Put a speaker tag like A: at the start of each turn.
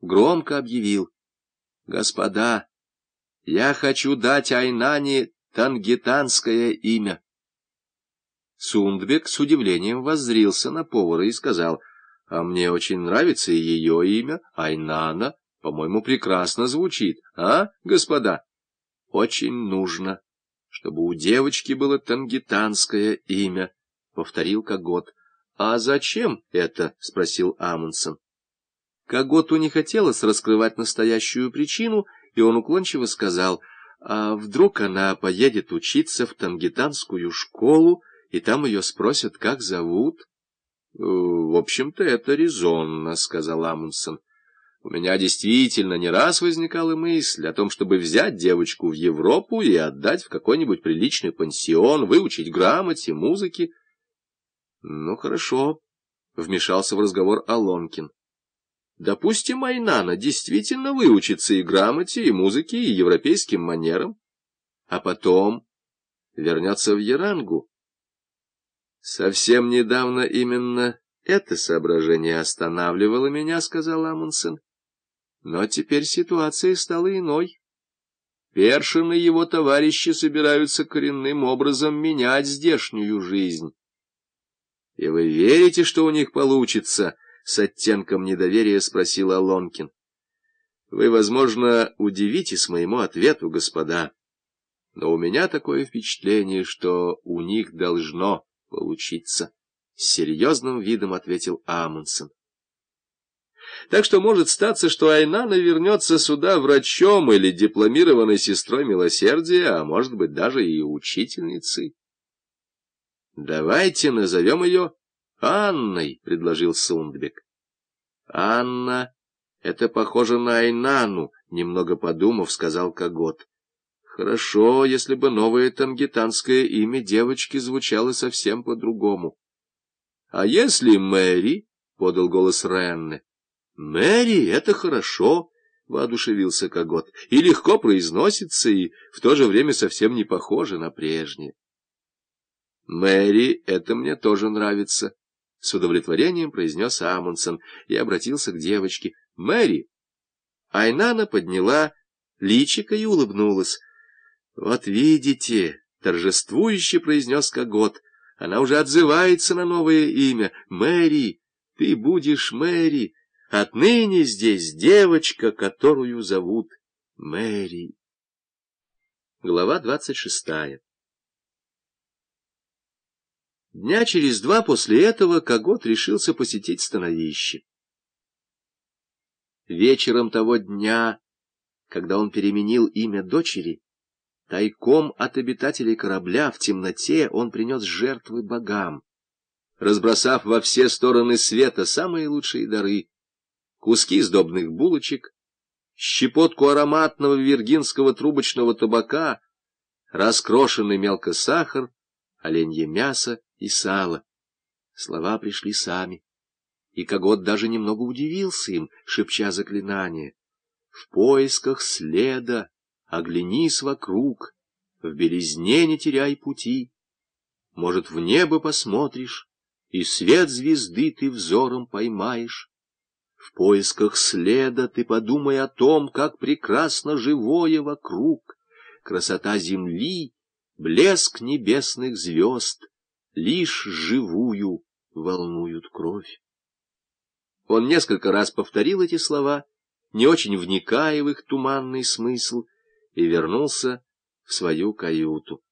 A: громко объявил. «Господа, я хочу дать Айнане тангитанское имя». Сундбек с удивлением воззрился на повара и сказал, «А мне очень нравится ее имя, Айнана, по-моему, прекрасно звучит, а, господа?» «Очень нужно, чтобы у девочки было тангитанское имя», — повторил Когот. «А зачем это?» — спросил Амундсен. Коготу не хотелось раскрывать настоящую причину, и он уклончиво сказал, «А вдруг она поедет учиться в тангитанскую школу, и там ее спросят, как зовут?» «В общем-то, это резонно», — сказал Амундсен. «У меня действительно не раз возникала мысль о том, чтобы взять девочку в Европу и отдать в какой-нибудь приличный пансион, выучить грамоте, музыке». — Ну, хорошо, — вмешался в разговор Алонкин. — Допустим, Айнана действительно выучится и грамоте, и музыке, и европейским манерам, а потом вернется в Ярангу. Совсем недавно именно это соображение останавливало меня, — сказал Амундсен. Но теперь ситуация стала иной. Першин и его товарищи собираются коренным образом менять здешнюю жизнь. — И вы верите, что у них получится? — с оттенком недоверия спросил Алонкин. — Вы, возможно, удивитесь моему ответу, господа, но у меня такое впечатление, что у них должно получиться. С серьезным видом ответил Амундсен. Так что может статься, что Айнана вернется сюда врачом или дипломированной сестрой милосердия, а может быть даже и учительницей. Давайте назовем ее Анной, — предложил Сундбек. Анна, это похоже на Айнану, — немного подумав, сказал Когот. Хорошо, если бы новое тангитанское имя девочки звучало совсем по-другому. — А если Мэри? — подал голос Ренне. — Мэри, это хорошо, — воодушевился Когот, — и легко произносится, и в то же время совсем не похоже на прежнее. «Мэри, это мне тоже нравится», — с удовлетворением произнес Амундсен и обратился к девочке. «Мэри!» Айнана подняла личико и улыбнулась. «Вот видите», — торжествующе произнес Когот, — «она уже отзывается на новое имя. Мэри, ты будешь Мэри. Отныне здесь девочка, которую зовут Мэри». Глава двадцать шестая Дня через два после этого Когот решился посетить становище. Вечером того дня, когда он переменил имя дочери, тайком от обитателей корабля в темноте он принес жертвы богам, разбросав во все стороны света самые лучшие дары, куски сдобных булочек, щепотку ароматного виргинского трубочного табака, раскрошенный мелко сахар, оленье мясо и сало. Слова пришли сами, и Когот даже немного удивился им, шепча заклинание. В поисках следа оглянись вокруг, в белизне не теряй пути. Может, в небо посмотришь, и свет звезды ты взором поймаешь. В поисках следа ты подумай о том, как прекрасно живое вокруг, красота земли, блеск небесных звезд лишь живую волнуют кровь. Он несколько раз повторил эти слова, не очень вникая в их туманный смысл, и вернулся в свою каюту.